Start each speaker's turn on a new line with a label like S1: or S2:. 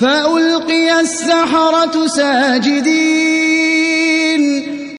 S1: فألقي السحرة ساجدين.